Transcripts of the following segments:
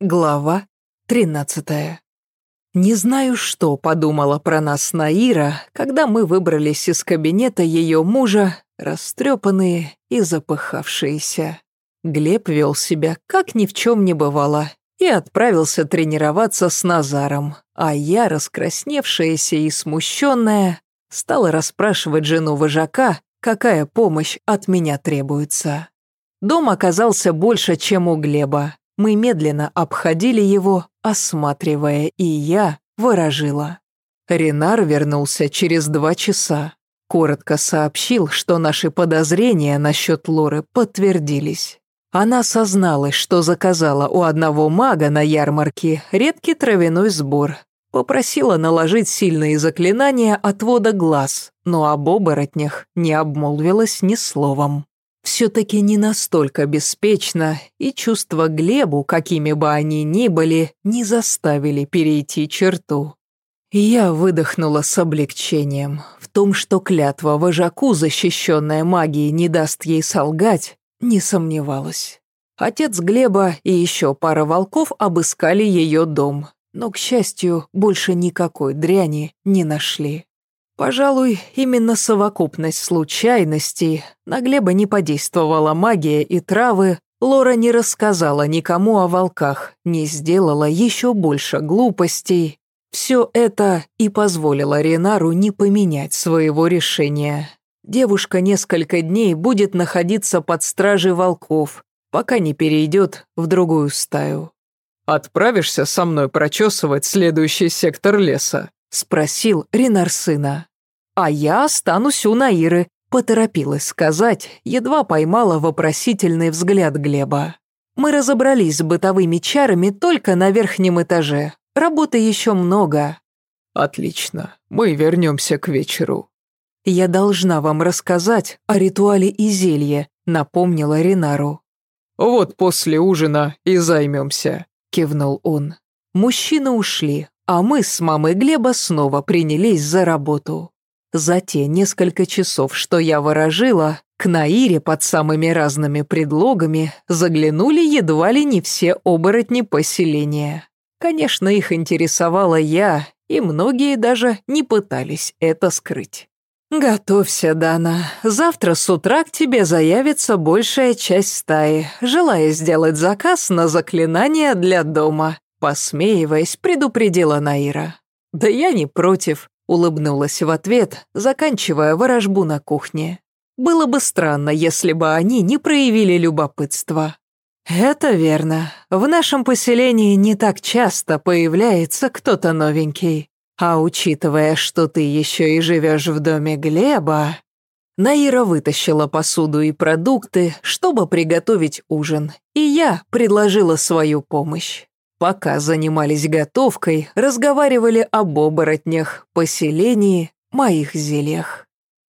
Глава 13 Не знаю, что подумала про нас Наира, когда мы выбрались из кабинета ее мужа, растрепанные и запыхавшиеся. Глеб вел себя, как ни в чем не бывало, и отправился тренироваться с Назаром, а я, раскрасневшаяся и смущенная, стала расспрашивать жену вожака, какая помощь от меня требуется. Дом оказался больше, чем у Глеба. Мы медленно обходили его, осматривая, и я выражила. Ренар вернулся через два часа. Коротко сообщил, что наши подозрения насчет Лоры подтвердились. Она созналась, что заказала у одного мага на ярмарке редкий травяной сбор. Попросила наложить сильные заклинания отвода глаз, но об оборотнях не обмолвилась ни словом все-таки не настолько беспечно, и чувства Глебу, какими бы они ни были, не заставили перейти черту. Я выдохнула с облегчением. В том, что клятва вожаку, защищенная магией, не даст ей солгать, не сомневалась. Отец Глеба и еще пара волков обыскали ее дом, но, к счастью, больше никакой дряни не нашли. Пожалуй, именно совокупность случайностей, на Глеба не подействовала магия и травы, Лора не рассказала никому о волках, не сделала еще больше глупостей. Все это и позволило Ренару не поменять своего решения. Девушка несколько дней будет находиться под стражей волков, пока не перейдет в другую стаю. «Отправишься со мной прочесывать следующий сектор леса?» — спросил Ренар сына. «А я останусь у Наиры», — поторопилась сказать, едва поймала вопросительный взгляд Глеба. «Мы разобрались с бытовыми чарами только на верхнем этаже. Работы еще много». «Отлично, мы вернемся к вечеру». «Я должна вам рассказать о ритуале и зелье», — напомнила Ринару. «Вот после ужина и займемся», — кивнул он. Мужчины ушли, а мы с мамой Глеба снова принялись за работу. За те несколько часов, что я ворожила, к Наире под самыми разными предлогами заглянули едва ли не все оборотни поселения. Конечно, их интересовала я, и многие даже не пытались это скрыть. «Готовься, Дана. Завтра с утра к тебе заявится большая часть стаи, желая сделать заказ на заклинание для дома», посмеиваясь, предупредила Наира. «Да я не против. Улыбнулась в ответ, заканчивая ворожбу на кухне. Было бы странно, если бы они не проявили любопытства. «Это верно. В нашем поселении не так часто появляется кто-то новенький. А учитывая, что ты еще и живешь в доме Глеба...» Наира вытащила посуду и продукты, чтобы приготовить ужин, и я предложила свою помощь. Пока занимались готовкой, разговаривали об оборотнях, поселении, моих зельях.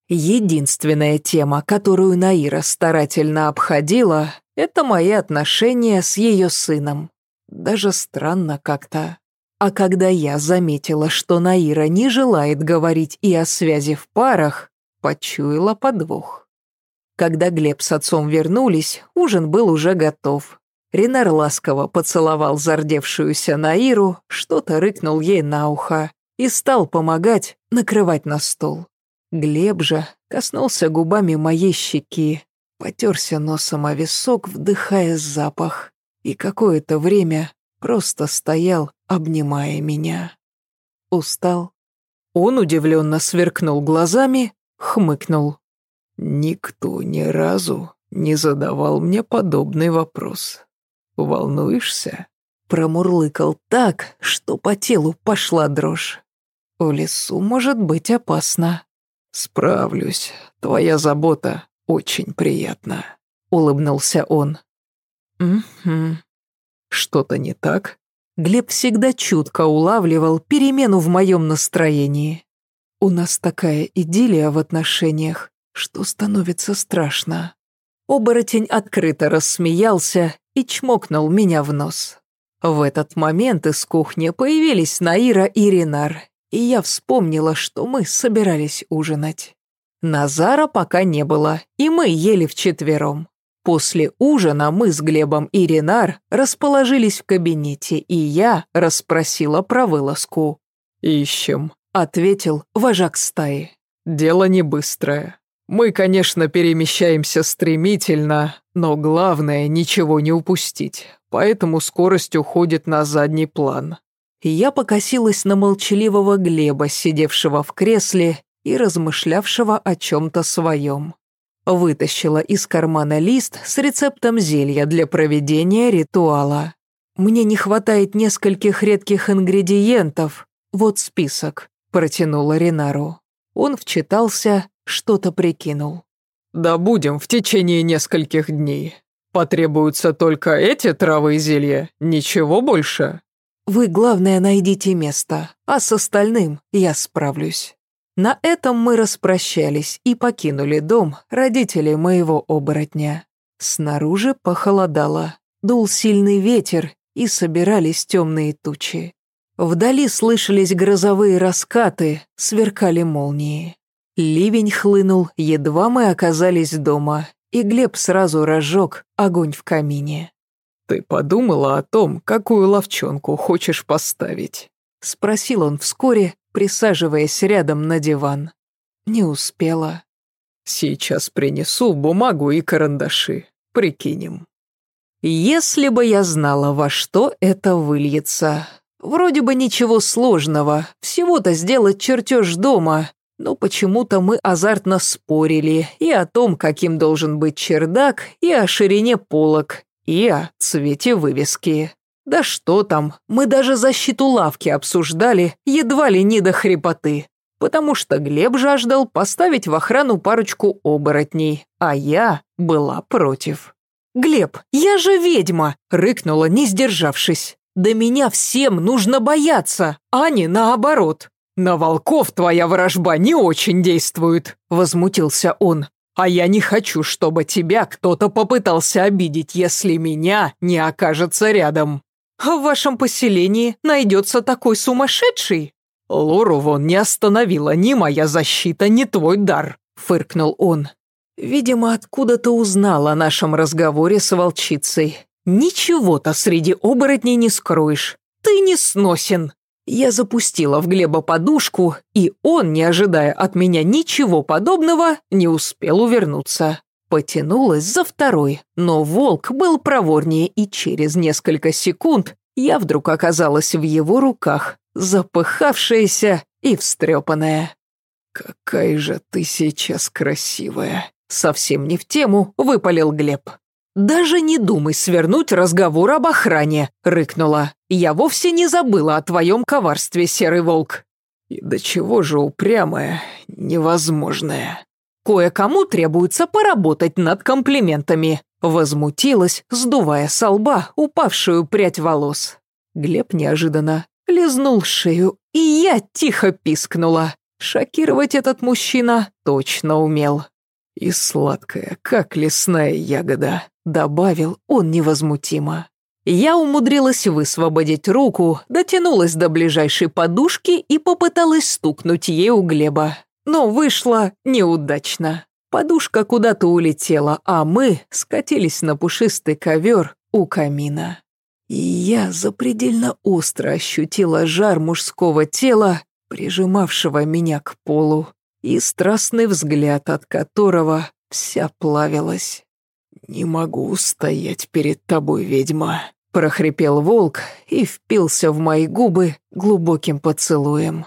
Единственная тема, которую Наира старательно обходила, это мои отношения с ее сыном. Даже странно как-то. А когда я заметила, что Наира не желает говорить и о связи в парах, почуяла подвох. Когда Глеб с отцом вернулись, ужин был уже готов. Ренар ласково поцеловал зардевшуюся Наиру, что-то рыкнул ей на ухо и стал помогать накрывать на стол. Глеб же коснулся губами моей щеки, потерся носом о висок, вдыхая запах, и какое-то время просто стоял, обнимая меня. Устал. Он удивленно сверкнул глазами, хмыкнул. «Никто ни разу не задавал мне подобный вопрос. Волнуешься?» Промурлыкал так, что по телу пошла дрожь. В лесу может быть опасно. «Справлюсь. Твоя забота очень приятна», — улыбнулся он. «Угу». «Что-то не так?» Глеб всегда чутко улавливал перемену в моем настроении. У нас такая идиллия в отношениях, что становится страшно. Оборотень открыто рассмеялся и чмокнул меня в нос. В этот момент из кухни появились Наира и Ренар, и я вспомнила, что мы собирались ужинать. Назара пока не было, и мы ели вчетвером. После ужина мы с Глебом и Ренар расположились в кабинете, и я расспросила про вылазку. «Ищем», — ответил вожак стаи. «Дело не быстрое. Мы, конечно, перемещаемся стремительно, но главное ничего не упустить, поэтому скорость уходит на задний план». Я покосилась на молчаливого Глеба, сидевшего в кресле и размышлявшего о чем-то своем. Вытащила из кармана лист с рецептом зелья для проведения ритуала. Мне не хватает нескольких редких ингредиентов. Вот список, протянула Ренару. Он вчитался, что-то прикинул. Да будем в течение нескольких дней. Потребуются только эти травы и зелья, ничего больше. Вы, главное, найдите место, а с остальным я справлюсь. На этом мы распрощались и покинули дом родителей моего оборотня. Снаружи похолодало, дул сильный ветер и собирались темные тучи. Вдали слышались грозовые раскаты, сверкали молнии. Ливень хлынул, едва мы оказались дома, и Глеб сразу разжег огонь в камине. «Ты подумала о том, какую ловчонку хочешь поставить?» Спросил он вскоре, присаживаясь рядом на диван. Не успела. «Сейчас принесу бумагу и карандаши. Прикинем». Если бы я знала, во что это выльется. Вроде бы ничего сложного, всего-то сделать чертеж дома, но почему-то мы азартно спорили и о том, каким должен быть чердак, и о ширине полок, и о цвете вывески. Да что там, мы даже защиту лавки обсуждали, едва ли не до хрипоты. Потому что Глеб жаждал поставить в охрану парочку оборотней, а я была против. «Глеб, я же ведьма!» — рыкнула, не сдержавшись. «Да меня всем нужно бояться, а не наоборот!» «На волков твоя ворожба не очень действует», — возмутился он. «А я не хочу, чтобы тебя кто-то попытался обидеть, если меня не окажется рядом». А в вашем поселении найдется такой сумасшедший?» «Лору вон не остановила ни моя защита, ни твой дар», — фыркнул он. «Видимо, откуда-то узнал о нашем разговоре с волчицей. Ничего-то среди оборотней не скроешь. Ты не сносен». Я запустила в Глеба подушку, и он, не ожидая от меня ничего подобного, не успел увернуться. Потянулась за второй, но волк был проворнее, и через несколько секунд я вдруг оказалась в его руках, запыхавшаяся и встрепанная. «Какая же ты сейчас красивая!» Совсем не в тему выпалил Глеб. «Даже не думай свернуть разговор об охране», — рыкнула. «Я вовсе не забыла о твоем коварстве, серый волк». «И до чего же упрямая, невозможная?» Кое-кому требуется поработать над комплиментами. Возмутилась, сдувая со лба упавшую прядь волос. Глеб неожиданно лизнул шею, и я тихо пискнула. Шокировать этот мужчина точно умел. «И сладкая, как лесная ягода», — добавил он невозмутимо. Я умудрилась высвободить руку, дотянулась до ближайшей подушки и попыталась стукнуть ей у Глеба но вышло неудачно. Подушка куда-то улетела, а мы скатились на пушистый ковер у камина. И я запредельно остро ощутила жар мужского тела, прижимавшего меня к полу, и страстный взгляд, от которого вся плавилась. «Не могу устоять перед тобой, ведьма», — прохрипел волк и впился в мои губы глубоким поцелуем.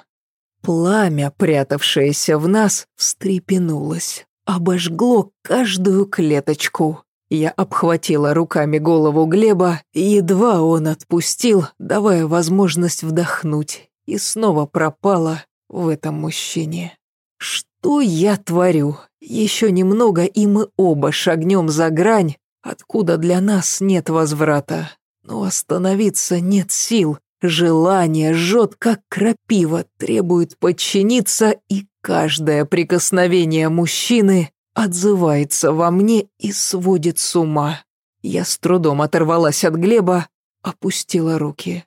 Пламя, прятавшееся в нас, встрепенулось, обожгло каждую клеточку. Я обхватила руками голову Глеба, едва он отпустил, давая возможность вдохнуть, и снова пропала в этом мужчине. Что я творю? Еще немного, и мы оба шагнем за грань, откуда для нас нет возврата. Но остановиться нет сил, Желание жжет, как крапива, требует подчиниться, и каждое прикосновение мужчины отзывается во мне и сводит с ума. Я с трудом оторвалась от Глеба, опустила руки.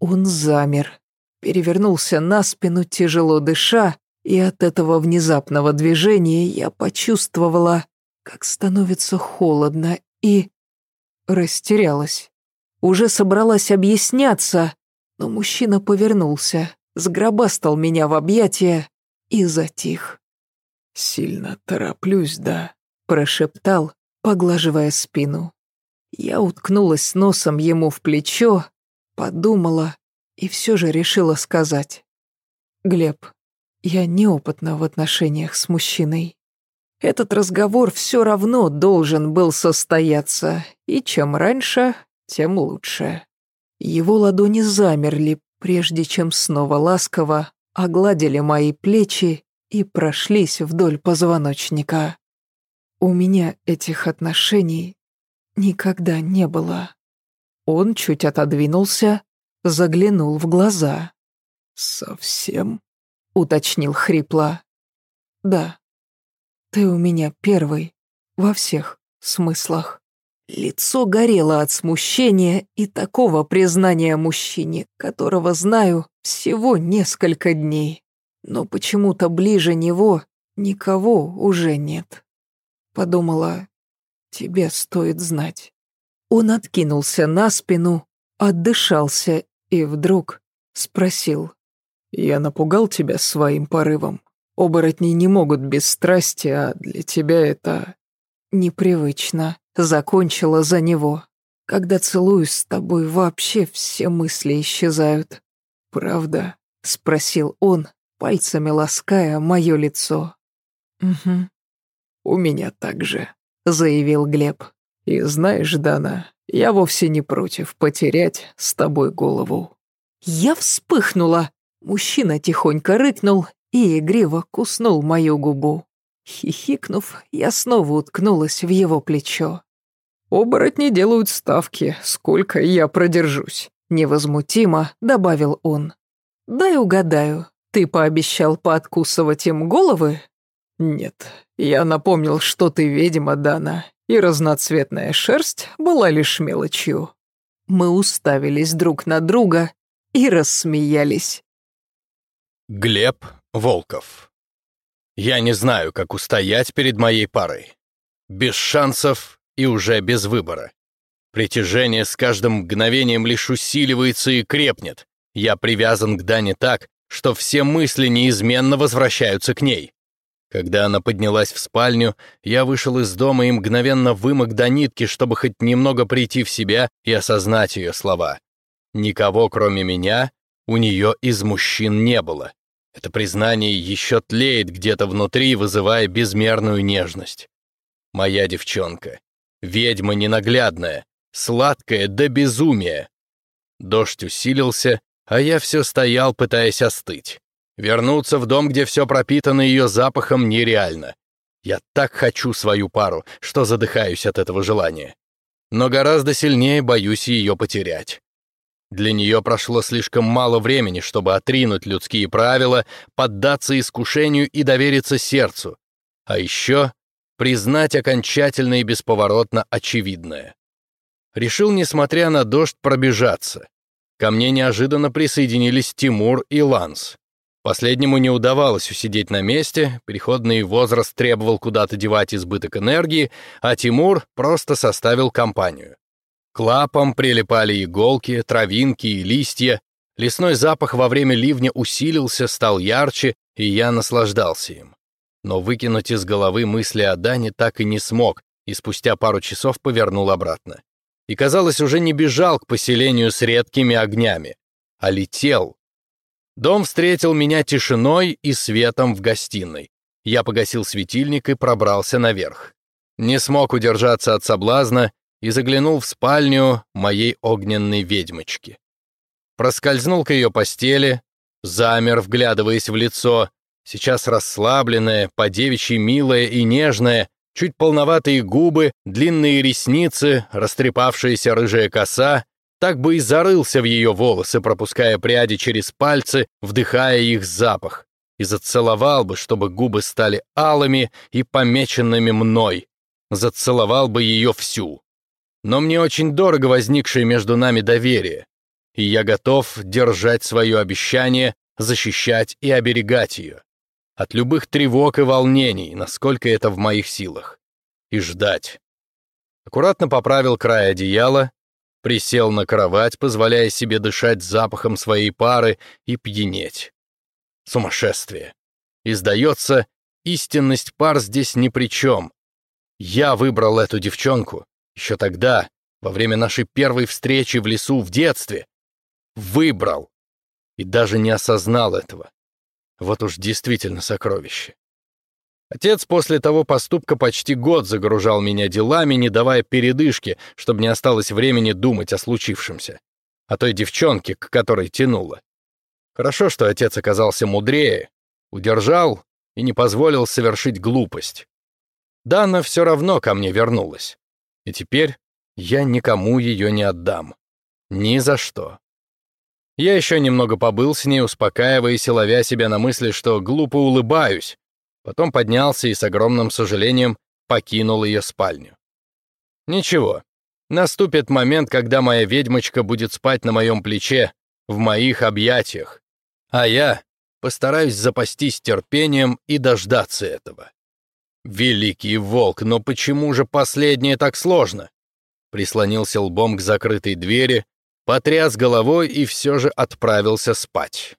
Он замер, перевернулся на спину, тяжело дыша, и от этого внезапного движения я почувствовала, как становится холодно и... растерялась. Уже собралась объясняться, но мужчина повернулся, сгробастал меня в объятия и затих. «Сильно тороплюсь, да?» – прошептал, поглаживая спину. Я уткнулась носом ему в плечо, подумала и все же решила сказать. «Глеб, я неопытна в отношениях с мужчиной. Этот разговор все равно должен был состояться, и чем раньше, тем лучше». Его ладони замерли, прежде чем снова ласково огладили мои плечи и прошлись вдоль позвоночника. У меня этих отношений никогда не было. Он чуть отодвинулся, заглянул в глаза. «Совсем?» — уточнил хрипло. «Да. Ты у меня первый во всех смыслах». Лицо горело от смущения и такого признания мужчине, которого знаю всего несколько дней. Но почему-то ближе него никого уже нет. Подумала, тебе стоит знать. Он откинулся на спину, отдышался и вдруг спросил. «Я напугал тебя своим порывом. Оборотни не могут без страсти, а для тебя это...» «Непривычно», — закончила за него. «Когда целуюсь с тобой, вообще все мысли исчезают». «Правда?» — спросил он, пальцами лаская мое лицо. «Угу. У меня так же», — заявил Глеб. «И знаешь, Дана, я вовсе не против потерять с тобой голову». Я вспыхнула. Мужчина тихонько рыкнул и игриво куснул мою губу. Хихикнув, я снова уткнулась в его плечо. «Оборотни делают ставки, сколько я продержусь», — невозмутимо добавил он. «Дай угадаю, ты пообещал пооткусывать им головы?» «Нет, я напомнил, что ты ведьма, Дана, и разноцветная шерсть была лишь мелочью». Мы уставились друг на друга и рассмеялись. Глеб Волков Я не знаю, как устоять перед моей парой. Без шансов и уже без выбора. Притяжение с каждым мгновением лишь усиливается и крепнет. Я привязан к Дане так, что все мысли неизменно возвращаются к ней. Когда она поднялась в спальню, я вышел из дома и мгновенно вымок до нитки, чтобы хоть немного прийти в себя и осознать ее слова. Никого, кроме меня, у нее из мужчин не было. Это признание еще тлеет где-то внутри, вызывая безмерную нежность. Моя девчонка. Ведьма ненаглядная, сладкая до безумия. Дождь усилился, а я все стоял, пытаясь остыть. Вернуться в дом, где все пропитано ее запахом, нереально. Я так хочу свою пару, что задыхаюсь от этого желания. Но гораздо сильнее боюсь ее потерять. Для нее прошло слишком мало времени, чтобы отринуть людские правила, поддаться искушению и довериться сердцу. А еще признать окончательно и бесповоротно очевидное. Решил, несмотря на дождь, пробежаться. Ко мне неожиданно присоединились Тимур и Ланс. Последнему не удавалось усидеть на месте, переходный возраст требовал куда-то девать избыток энергии, а Тимур просто составил компанию. К лапам прилипали иголки, травинки и листья, лесной запах во время ливня усилился, стал ярче, и я наслаждался им. Но выкинуть из головы мысли о Дане так и не смог, и спустя пару часов повернул обратно и, казалось, уже не бежал к поселению с редкими огнями, а летел. Дом встретил меня тишиной и светом в гостиной. Я погасил светильник и пробрался наверх. Не смог удержаться от соблазна и заглянул в спальню моей огненной ведьмочки. Проскользнул к ее постели, замер, вглядываясь в лицо, сейчас расслабленное, по-девичьи милое и нежное, чуть полноватые губы, длинные ресницы, растрепавшаяся рыжая коса, так бы и зарылся в ее волосы, пропуская пряди через пальцы, вдыхая их запах, и зацеловал бы, чтобы губы стали алыми и помеченными мной, зацеловал бы ее всю. Но мне очень дорого возникшее между нами доверие, и я готов держать свое обещание, защищать и оберегать ее от любых тревог и волнений, насколько это в моих силах, и ждать. Аккуратно поправил край одеяла, присел на кровать, позволяя себе дышать запахом своей пары и пьянеть. Сумасшествие. И сдается, истинность пар здесь ни при чем. Я выбрал эту девчонку еще тогда, во время нашей первой встречи в лесу в детстве. Выбрал. И даже не осознал этого. Вот уж действительно сокровище. Отец после того поступка почти год загружал меня делами, не давая передышки, чтобы не осталось времени думать о случившемся. О той девчонке, к которой тянуло. Хорошо, что отец оказался мудрее, удержал и не позволил совершить глупость. Дана все равно ко мне вернулась. И теперь я никому ее не отдам. Ни за что. Я еще немного побыл с ней, успокаиваясь и ловя себя на мысли, что глупо улыбаюсь, Потом поднялся и с огромным сожалением покинул ее спальню. Ничего, наступит момент, когда моя ведьмочка будет спать на моем плече, в моих объятиях, а я постараюсь запастись терпением и дождаться этого. Великий волк, но почему же последнее так сложно? Прислонился лбом к закрытой двери, потряс головой и все же отправился спать.